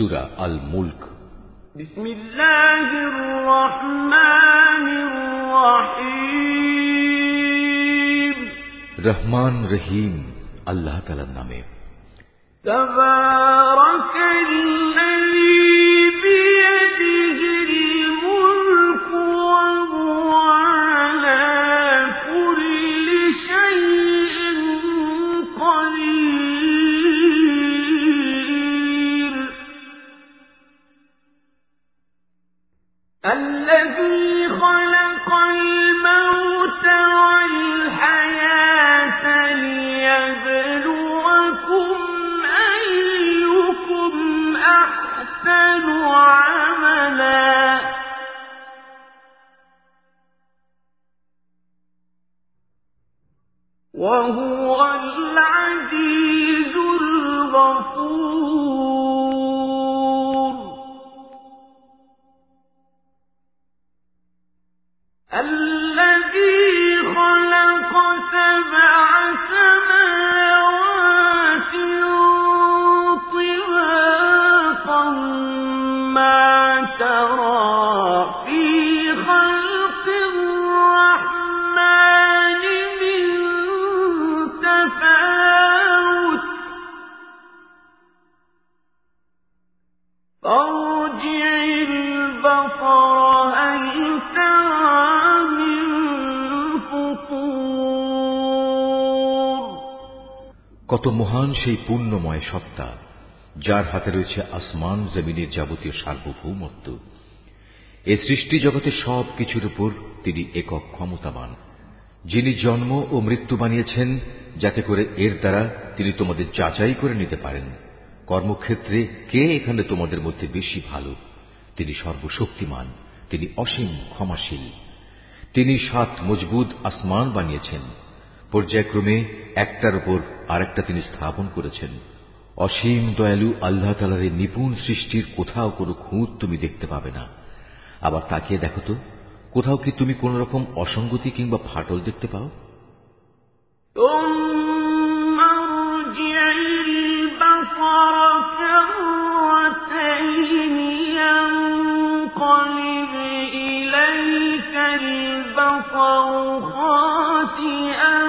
سورة الملك بسم الله الرحمن الرحيم رحمن رحيم الله تعالى نامه تبارك الذي কত মহান সেই পূর্ণময় সত্তা, যার হাতে রয়েছে আসমান জমিনের যাবতীয় সার্বভৌমত্ব। এ সৃষ্টি জগতের সব কিছুর উপর তিনি একক ক্ষমতাবান, যিনি জন্ম ও মৃত্যু বানিয়েছেন যাতে করে এর দ্বারা তিনি তোমাদের যাচাই করে নিতে পারেন। কর্মক্ষেত্রে কে এখানে তোমাদের মধ্যে বেশি ভালো? তিনি সর্বশক্তিমান, তিনি অসীম ক্ষমাশীল। তিনি সাত মজবুত আসমান বানিয়েছেন। পর্যায়ক্রমে একটার উপর আরেকটা তিনি স্থাপন করেছেন অসীম দয়ালু আল্লাহ তালার এই নিপুণ সৃষ্টির কোথাও কোনো খুঁত তুমি দেখতে পাবে না আবার তাকিয়ে দেখো তো কোথাও কি তুমি কোন রকম অসঙ্গতি কিংবা ফাটল দেখতে পাও ثم ارجع البصر كرتين ينقلب إليك البصر خاسئا وهو حسير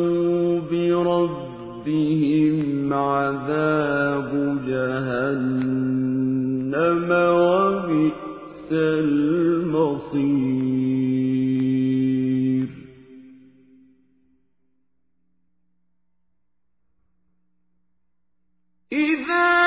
إذا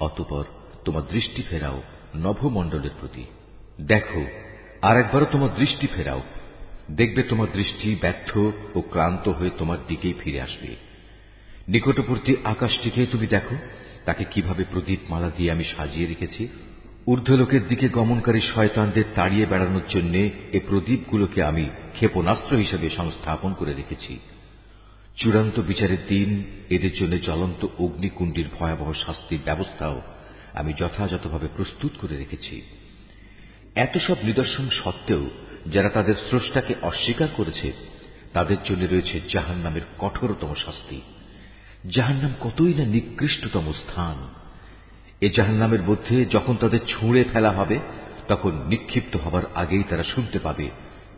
অতপর তোমার দৃষ্টি ফেরাও নভমণ্ডলের প্রতি। দেখো আর একবারও তোমার দৃষ্টি ফেরাও। দেখবে তোমার দৃষ্টি ব্যর্থ ও ক্লান্ত হয়ে তোমার দিকেই ফিরে আসবে। নিকটবর্তী আকাশটিকে তুমি দেখো, তাকে কীভাবে প্রদীপ মালা দিয়ে আমি সাজিয়ে রেখেছি। ঊর্ধ্বলোকের দিকে গমনকারী শয়তানদের তাড়িয়ে বেড়ানোর জন্য এ প্রদীপগুলোকে আমি ক্ষেপণাস্ত্র হিসেবে সংস্থাপন করে রেখেছি। চূড়ান্ত বিচারের দিন, এদের জন্য জ্বলন্ত অগ্নিকুণ্ডীর ভয়াবহ শাস্তির ব্যবস্থাও আমি যথাযথভাবে প্রস্তুত করে রেখেছি। এত সব নিদর্শন সত্ত্বেও যারা তাদের স্রষ্টাকে অস্বীকার করেছে, তাদের জন্য রয়েছে জাহান নামের কঠোরতম শাস্তি। জাহান্নাম কতই না নিকৃষ্টতম স্থান। এ জাহান্নামের মধ্যে যখন তাদের ছুঁড়ে ফেলা হবে, তখন নিক্ষিপ্ত হবার আগেই তারা শুনতে পাবে,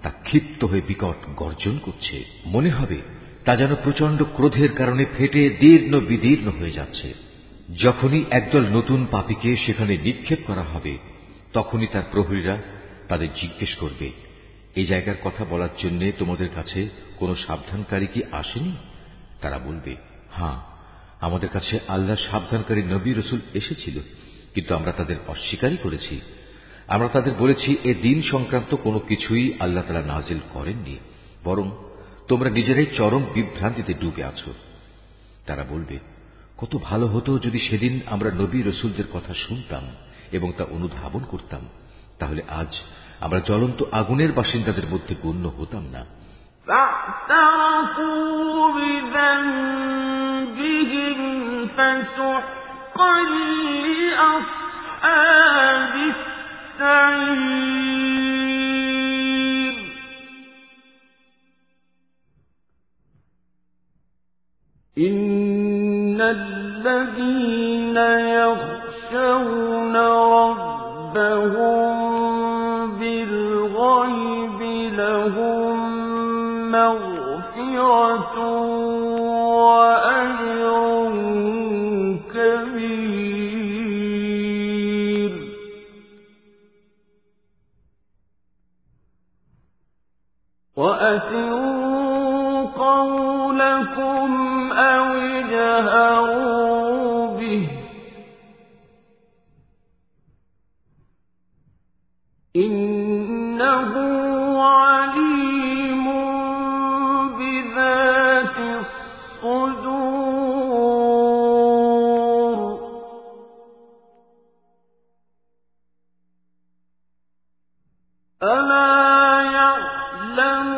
তা ক্ষিপ্ত হয়ে বিকট গর্জন করছে। মনে হবে, তা যেন প্রচণ্ড ক্রোধের কারণে ফেটে দীর্ণ বিদীর্ণ হয়ে যাচ্ছে। যখনই একদল নতুন পাপীকে সেখানে নিক্ষেপ করা হবে, তখনই তার প্রহরীরা তাদের জিজ্ঞেস করবে এই জায়গার কথা বলার জন্য তোমাদের কাছে কোনো সাবধানকারী কি আসেনি? তারা বলবে হ্যাঁ আমাদের কাছে আল্লাহ সাবধানকারী নবী রসুল এসেছিল, কিন্তু আমরা তাদের অস্বীকারই করেছি। আমরা তাদের বলেছি, এ দিন সংক্রান্ত কোনো কিছুই আল্লাহ তালা নাজিল করেননি, বরং তোমরা নিজেরাই চরম বিভ্রান্তিতে ডুবে আছো। তারা বলবে, কত ভালো হতো যদি সেদিন আমরা নবী রসুলদের কথা শুনতাম এবং তা অনুধাবন করতাম, তাহলে আজ আমরা জ্বলন্ত আগুনের বাসিন্দাদের মধ্যে গণ্য হতাম না। بذنبهم فسحقا لأصحاب السعير. إن الذين يخشون ربهم بالغيب لهم مغفرة ولا يعلم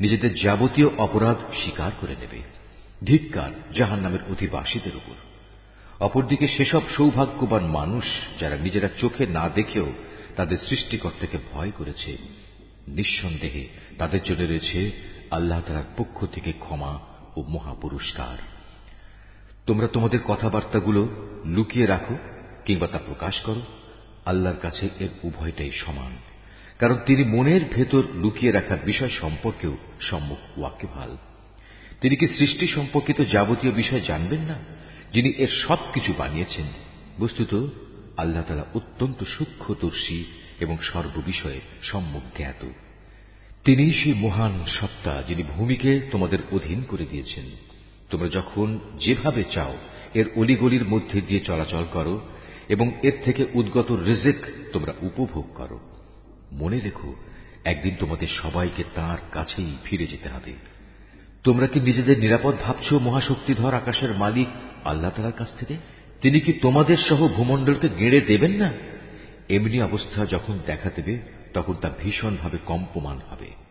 নিজেদের যাবতীয় অপরাধ স্বীকার করে নেবে। ধিক্কার জাহান নামের অধিবাসীদের উপর। অপরদিকে সেসব সৌভাগ্যবান মানুষ যারা নিজেরা চোখে না দেখেও তাদের সৃষ্টিকর্তাকে ভয় করেছে, নিঃসন্দেহে তাদের জন্য রয়েছে আল্লাহ তালার পক্ষ থেকে ক্ষমা ও মহাপুরস্কার। তোমরা তোমাদের কথাবার্তাগুলো লুকিয়ে রাখো কিংবা তা প্রকাশ করো। আল্লাহর কাছে এর উভয়টাই সমান। কারণ তিনি মনের ভেতর লুকিয়ে রাখার বিষয় সম্পর্কেও সম্মুখ ওয়াকিভাল তিনি কি সৃষ্টি সম্পর্কিত যাবতীয় বিষয় জানবেন না, যিনি এর সবকিছু বানিয়েছেন? বস্তুত, আল্লাহ তালা অত্যন্ত সূক্ষ্মদর্শী এবং সর্ববিষয়ে সম্মুখ জ্ঞাত। তিনি সেই মহান সত্তা যিনি ভূমিকে তোমাদের অধীন করে দিয়েছেন। তোমরা যখন যেভাবে চাও, এর অলিগলির মধ্যে দিয়ে চলাচল করো এবং এর থেকে উদ্গত রিজেক তোমরা উপভোগ করো। মনে রেখো, একদিন তোমাদের সবাইকে তার কাছেই ফিরে যেতে হবে। তোমরা কি নিজেদের নিরাপদ ভাবছ, মহাশক্তিধর আকাশের মালিক আল্লাহ তালার কাছ থেকে? তিনি কি তোমাদের সহ ভূমণ্ডলকে গেড়ে দেবেন না? এমনি অবস্থা যখন দেখা দেবে, তখন তা ভীষণভাবে কম্পমান হবে।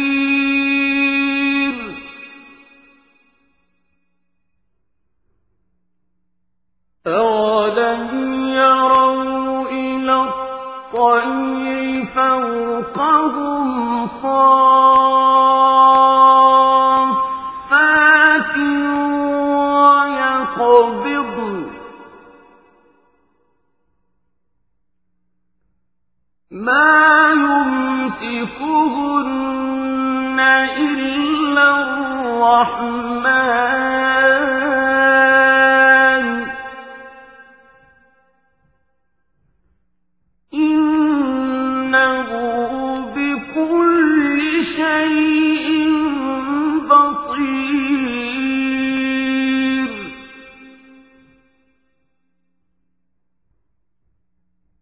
أولم يروا إلى الطير فوقهم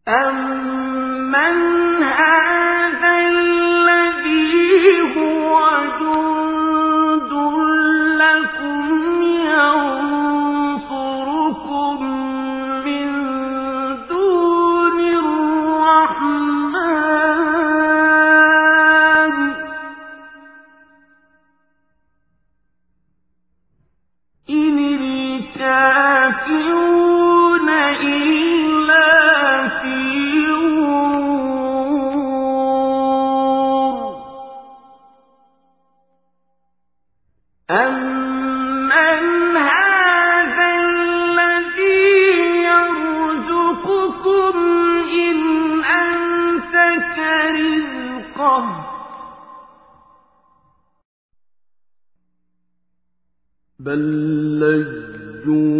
أَمَّنْ هَٰذَا الَّذِي يَرْزُقُكُمْ إِنْ ۚ بَل لَّجُّوا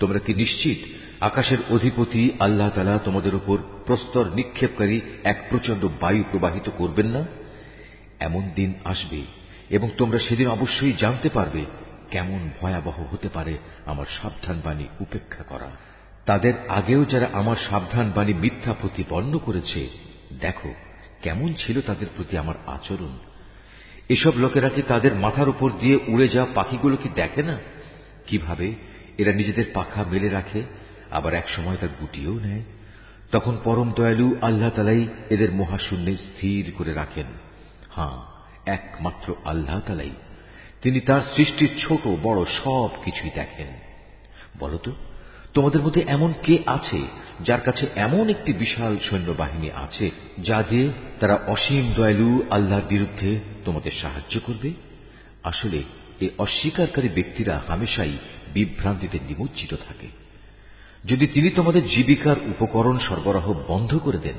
তোমরা কি নিশ্চিত আকাশের অধিপতি আল্লাহ তালা তোমাদের উপর প্রস্তর নিক্ষেপকারী এক প্রচণ্ড বায়ু প্রবাহিত করবেন না? এমন দিন আসবে এবং তোমরা সেদিন অবশ্যই জানতে পারবে কেমন ভয়াবহ হতে পারে আমার সাবধান বাণী উপেক্ষা করা। তাদের আগেও যারা আমার সাবধান বাণী মিথ্যা প্রতিপন্ন করেছে, দেখো কেমন ছিল তাদের প্রতি আমার আচরণ। এসব লোকেরা কি তাদের মাথার উপর দিয়ে উড়ে যাওয়া পাখিগুলো কি দেখে না? কীভাবে? এরা নিজেদের পাখা মেলে রাখে, আবার এক সময় তা গুটিয়েও নেয়। তখন পরম দয়ালু আল্লাহ তালাই এদের মহাশূন্যে স্থির করে রাখেন। হাঁ একমাত্র আল্লাহ তালাই। তিনি তার সৃষ্টির ছোট, বড় সব কিছুই দেখেন। বলতো, তোমাদের মধ্যে এমন কে আছে যার কাছে এমন একটি বিশাল সৈন্যবাহিনী আছে যা দিয়ে তারা অসীম দয়ালু আল্লাহর বিরুদ্ধে তোমাদের সাহায্য করবে? আসলে এই অস্বীকারী ব্যক্তিরা হামেশাই বিভ্রান্তিতে নিমজ্জিত থাকে। যদি তিনি তোমাদের জীবিকার উপকরণ সরবরাহ বন্ধ করে দেন,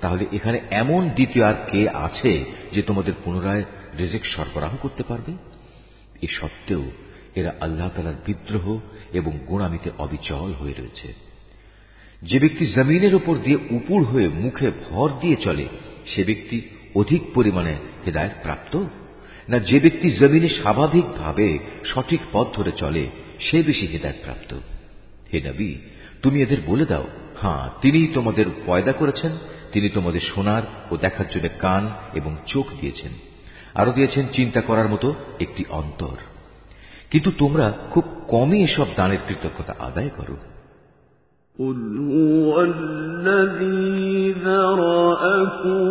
তাহলে এখানে এমন দ্বিতীয় আর কে আছে যে তোমাদের পুনরায় রেজেক সরবরাহ করতে পারবে? এ সত্ত্বেও এরা আল্লাহ তালার বিদ্রোহ এবং গোড়ামিতে অবিচল হয়ে রয়েছে। যে ব্যক্তি জমিনের ওপর দিয়ে উপুর হয়ে মুখে ভর দিয়ে চলে, সে ব্যক্তি অধিক পরিমাণে হেদায়ত প্রাপ্ত? না যে ব্যক্তি জমিনে স্বাভাবিকভাবে সঠিক পথ ধরে চলে, সে বেশি হেদায়ত প্রাপ্ত? হে নবী, তুমি এদের বলে দাও হ্যাঁ তিনি তোমাদের পয়দা করেছেন, তিনি তোমাদের শোনার ও দেখার জন্য কান এবং চোখ দিয়েছেন। আরো দিয়েছেন চিন্তা করার মতো একটি অন্তর কিন্তু তোমরা খুব কমই এসব দানের কৃতজ্ঞতা আদায় করো قل هو الذي ذرأكم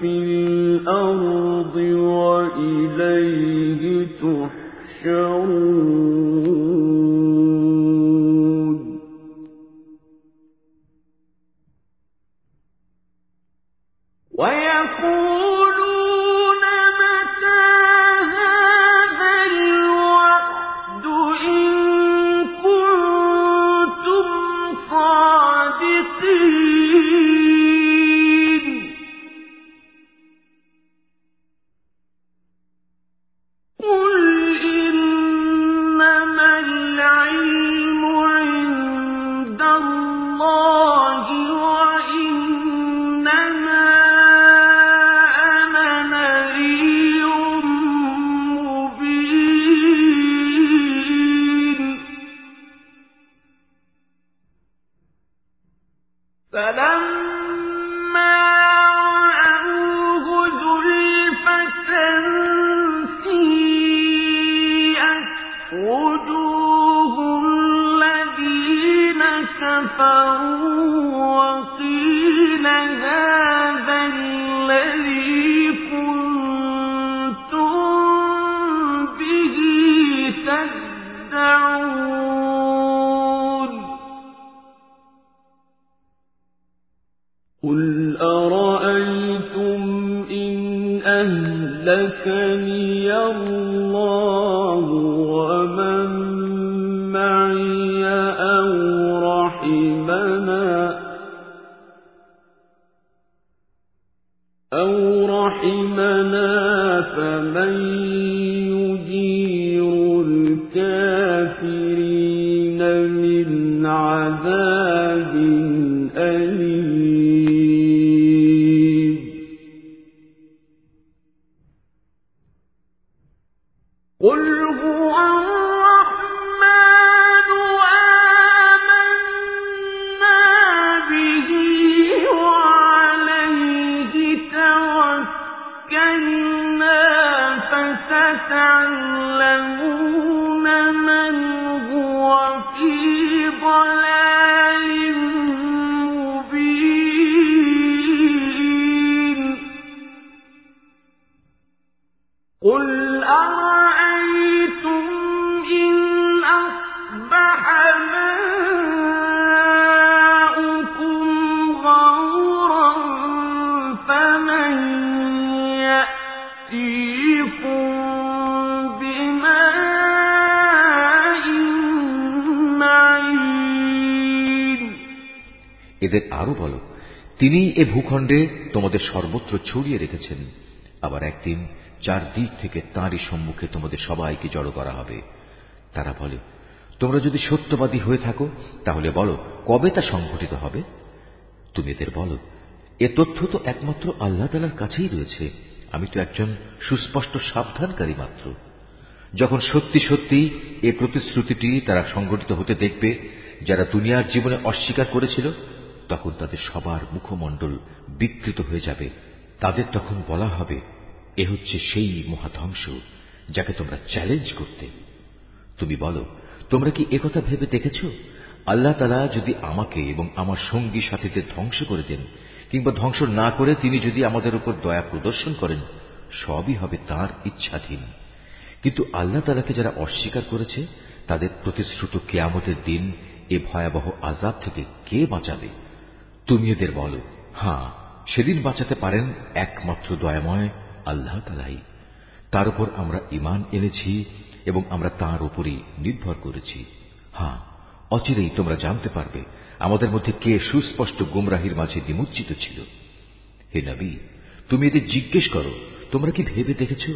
في الأرض وإليه تحشرون كفروا এদের আরও বলো, তিনি এ ভূখণ্ডে তোমাদের সর্বত্র ছড়িয়ে রেখেছেন। আবার একদিন চার দিক থেকে তাঁরই সম্মুখে তোমাদের সবাইকে জড়ো করা হবে। তারা বলে, তোমরা যদি সত্যবাদী হয়ে থাকো, তাহলে বলো, কবে তা সংঘটিত হবে? তুমি এদের বলো, এ তথ্য তো একমাত্র আল্লাহ তালার কাছেই রয়েছে, আমি তো একজন সুস্পষ্ট সাবধানকারী মাত্র। যখন সত্যি সত্যি এ প্রতিশ্রুতিটি তারা সংগঠিত হতে দেখবে, যারা দুনিয়ার জীবনে অস্বীকার করেছিল তখন তাদের সবার মুখমণ্ডল বিকৃত হয়ে যাবে। তাদের তখন বলা হবে, এ হচ্ছে সেই মহাধ্বংস যাকে তোমরা চ্যালেঞ্জ করতে। তুমি বলো, তোমরা কি একথা ভেবে দেখেছ? আল্লাহ তালা যদি আমাকে এবং আমার সঙ্গী সাথীদের ধ্বংস করে দেন, কিংবা ধ্বংস না করে তিনি যদি আমাদের উপর দয়া প্রদর্শন করেন, সবই হবে তার ইচ্ছাধীন। কিন্তু আল্লাহ তালাকে যারা অস্বীকার করেছে, তাদের প্রতিশ্রুত কেয়ামতের দিন এ ভয়াবহ আজাব থেকে কে বাঁচাবে? তুমি এদের বলো। হ্যাঁ সেদিন বাঁচাতে পারেন একমাত্র দয়াময় আল্লাহ তালাই তার উপর আমরা ইমান এনেছি এবং আমরা তার উপরই নির্ভর করেছি। হ্যাঁ অচিরেই তোমরা জানতে পারবে আমাদের মধ্যে কে সুস্পষ্ট গুমরাহির মাঝে নিমজ্জিত ছিল। হে নবী, তুমি এদের জিজ্ঞেস করো, তোমরা কি ভেবে দেখেছ?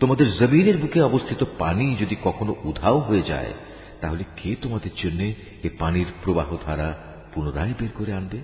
তোমাদের জমিনের বুকে অবস্থিত পানি যদি কখনো উধাও হয়ে যায়, তাহলে কে তোমাদের জন্য এ পানির প্রবাহ ধারা পুনরায় বের করে আনবে?